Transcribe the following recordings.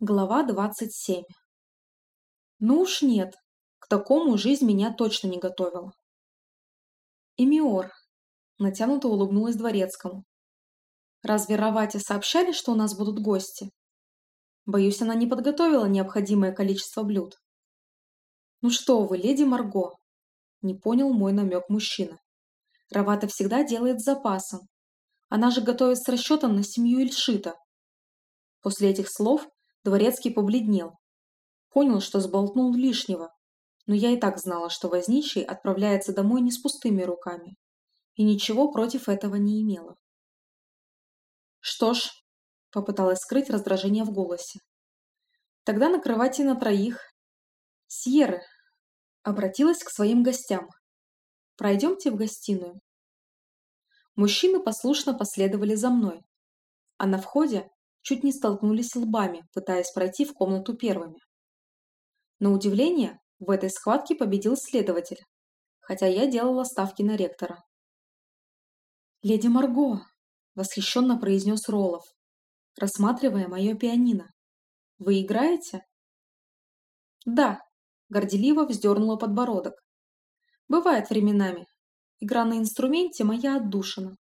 Глава 27. Ну уж нет, к такому жизнь меня точно не готовила. Эмиор, натянуто улыбнулась дворецкому. Разве Равате сообщали, что у нас будут гости? Боюсь, она не подготовила необходимое количество блюд. Ну что вы, леди Марго, не понял мой намек мужчина. Равата всегда делает с запасом. Она же готовит с расчетом на семью Ильшита. После этих слов Дворецкий побледнел. Понял, что сболтнул лишнего, но я и так знала, что возничий отправляется домой не с пустыми руками, и ничего против этого не имела. «Что ж», — попыталась скрыть раздражение в голосе, «тогда на кровати на троих. Сьерры», — обратилась к своим гостям, «пройдемте в гостиную». Мужчины послушно последовали за мной, а на входе чуть не столкнулись лбами, пытаясь пройти в комнату первыми. На удивление, в этой схватке победил следователь, хотя я делала ставки на ректора. «Леди Марго!» – восхищенно произнес Ролов, рассматривая мое пианино. «Вы играете?» «Да», – горделиво вздернула подбородок. «Бывает временами. Игра на инструменте – моя отдушина.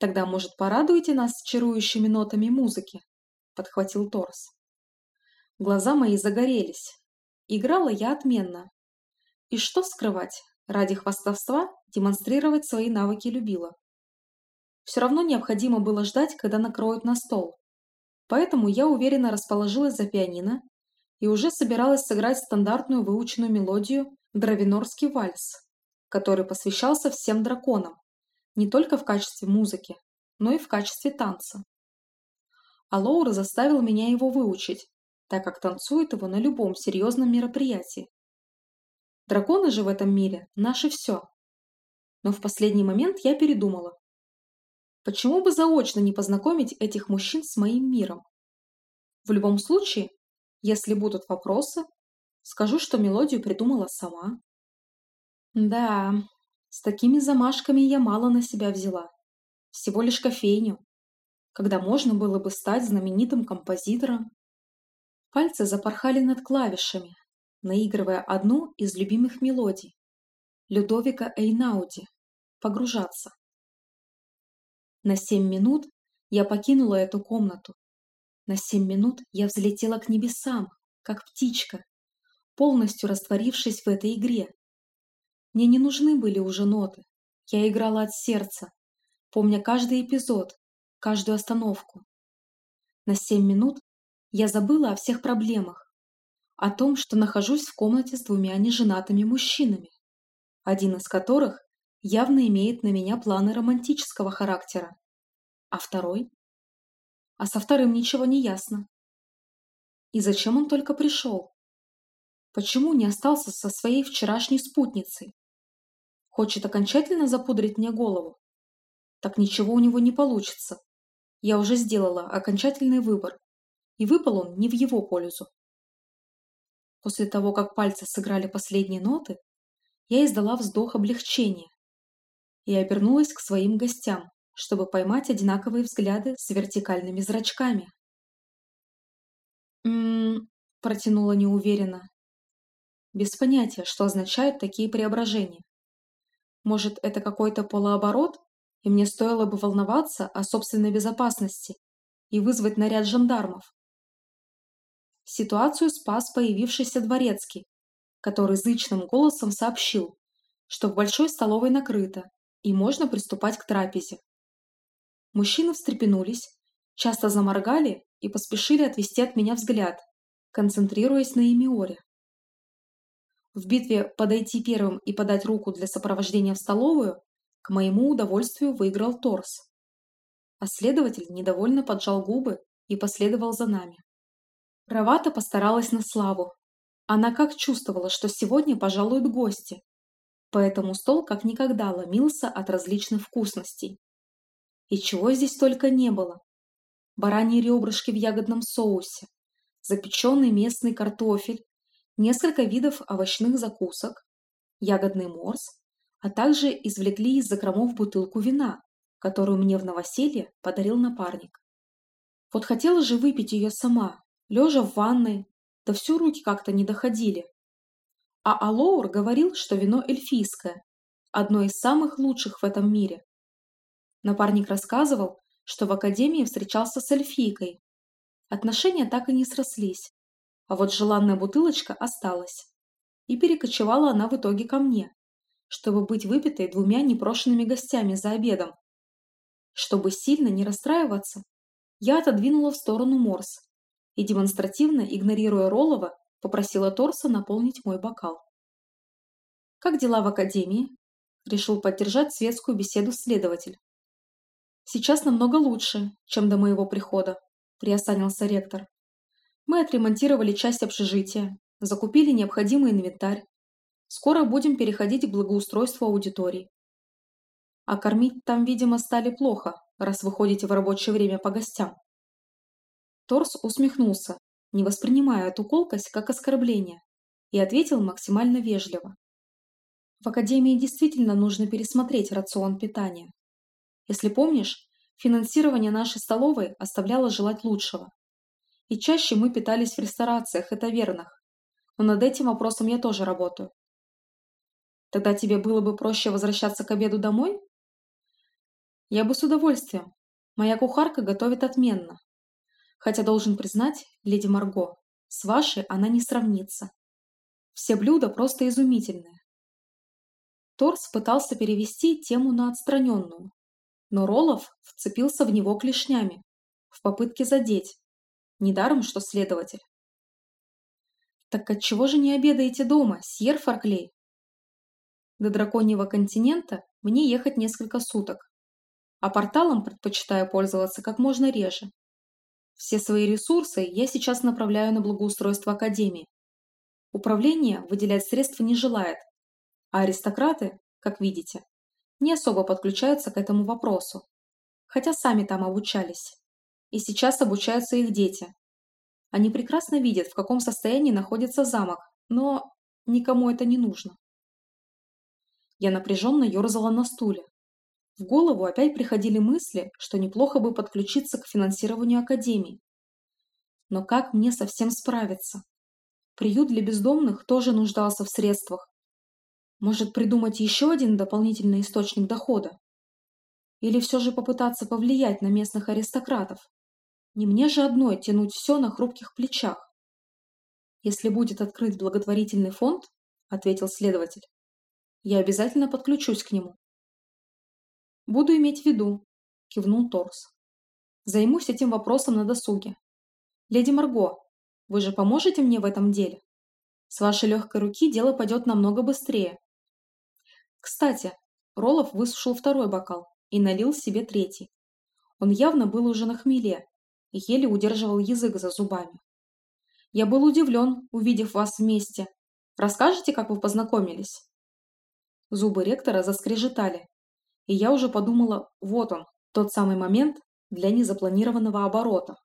Тогда, может, порадуете нас чарующими нотами музыки? Подхватил Торс. Глаза мои загорелись. Играла я отменно. И что скрывать, ради хвастовства демонстрировать свои навыки любила. Все равно необходимо было ждать, когда накроют на стол. Поэтому я уверенно расположилась за пианино и уже собиралась сыграть стандартную выученную мелодию «Дравинорский вальс», который посвящался всем драконам, не только в качестве музыки, но и в качестве танца. А Лоура заставил меня его выучить, так как танцует его на любом серьезном мероприятии. Драконы же в этом мире – наше все. Но в последний момент я передумала. Почему бы заочно не познакомить этих мужчин с моим миром? В любом случае, если будут вопросы, скажу, что мелодию придумала сама. Да, с такими замашками я мало на себя взяла. Всего лишь кофейню. Когда можно было бы стать знаменитым композитором. Пальцы запорхали над клавишами, наигрывая одну из любимых мелодий. Людовика Эйнауди. Погружаться. На семь минут я покинула эту комнату. На семь минут я взлетела к небесам, как птичка, полностью растворившись в этой игре, мне не нужны были уже ноты. Я играла от сердца, помня каждый эпизод, каждую остановку. На семь минут я забыла о всех проблемах, о том, что нахожусь в комнате с двумя неженатыми мужчинами, один из которых явно имеет на меня планы романтического характера, а второй? А со вторым ничего не ясно. И зачем он только пришел? Почему не остался со своей вчерашней спутницей? Хочет окончательно запудрить мне голову? Так ничего у него не получится. Я уже сделала окончательный выбор, и выпал он не в его пользу. После того, как пальцы сыграли последние ноты, я издала вздох облегчения и обернулась к своим гостям, чтобы поймать одинаковые взгляды с вертикальными зрачками. «М-м-м», протянула неуверенно. Без понятия, что означают такие преображения. Может, это какой-то полуоборот, и мне стоило бы волноваться о собственной безопасности и вызвать наряд жандармов. Ситуацию спас появившийся дворецкий, который зычным голосом сообщил, что в большой столовой накрыто, и можно приступать к трапезе. Мужчины встрепенулись, часто заморгали и поспешили отвести от меня взгляд, концентрируясь на Эмиоре. В битве подойти первым и подать руку для сопровождения в столовую к моему удовольствию выиграл Торс. А следователь недовольно поджал губы и последовал за нами. Равата постаралась на славу. Она как чувствовала, что сегодня пожалуют гости, поэтому стол как никогда ломился от различных вкусностей. И чего здесь только не было. Бараньи ребрышки в ягодном соусе, запеченный местный картофель, несколько видов овощных закусок, ягодный морс, а также извлекли из закромов бутылку вина, которую мне в новоселье подарил напарник. Вот хотела же выпить ее сама, лежа в ванной, да всю руки как-то не доходили. А Алоур говорил, что вино эльфийское, одно из самых лучших в этом мире. Напарник рассказывал, что в академии встречался с эльфийкой. Отношения так и не срослись, а вот желанная бутылочка осталась. И перекочевала она в итоге ко мне, чтобы быть выпитой двумя непрошенными гостями за обедом. Чтобы сильно не расстраиваться, я отодвинула в сторону Морс и, демонстративно игнорируя Роллова, попросила Торса наполнить мой бокал. «Как дела в академии?» – решил поддержать светскую беседу следователь. «Сейчас намного лучше, чем до моего прихода», – приосанился ректор. «Мы отремонтировали часть общежития, закупили необходимый инвентарь. Скоро будем переходить к благоустройству аудиторий. А кормить там, видимо, стали плохо, раз вы ходите в рабочее время по гостям». Торс усмехнулся, не воспринимая эту колкость как оскорбление, и ответил максимально вежливо. В академии действительно нужно пересмотреть рацион питания. Если помнишь, финансирование нашей столовой оставляло желать лучшего. И чаще мы питались в ресторациях и тавернах. Но над этим вопросом я тоже работаю. Тогда тебе было бы проще возвращаться к обеду домой? Я бы с удовольствием. Моя кухарка готовит отменно. Хотя должен признать, леди Марго, с вашей она не сравнится. Все блюда просто изумительные. Торс пытался перевести тему на отстраненную, но Ролов вцепился в него клешнями, в попытке задеть. Недаром, что следователь. Так отчего же не обедаете дома, сьер Фарклей? До драконьего континента мне ехать несколько суток, а порталом предпочитаю пользоваться как можно реже. Все свои ресурсы я сейчас направляю на благоустройство Академии. Управление выделять средства не желает, а аристократы, как видите, не особо подключаются к этому вопросу, хотя сами там обучались. И сейчас обучаются их дети. Они прекрасно видят, в каком состоянии находится замок, но никому это не нужно. Я напряженно ерзала на стуле, в голову опять приходили мысли, что неплохо бы подключиться к финансированию академии. Но как мне совсем справиться? Приют для бездомных тоже нуждался в средствах. Может придумать еще один дополнительный источник дохода? Или все же попытаться повлиять на местных аристократов? Не мне же одной тянуть все на хрупких плечах. Если будет открыт благотворительный фонд, ответил следователь, я обязательно подключусь к нему. «Буду иметь в виду», – кивнул Торс. «Займусь этим вопросом на досуге. Леди Марго, вы же поможете мне в этом деле? С вашей легкой руки дело пойдет намного быстрее». Кстати, Ролов высушил второй бокал и налил себе третий. Он явно был уже на хмеле еле удерживал язык за зубами. «Я был удивлен, увидев вас вместе. Расскажете, как вы познакомились?» Зубы ректора заскрежетали, и я уже подумала, вот он, тот самый момент для незапланированного оборота.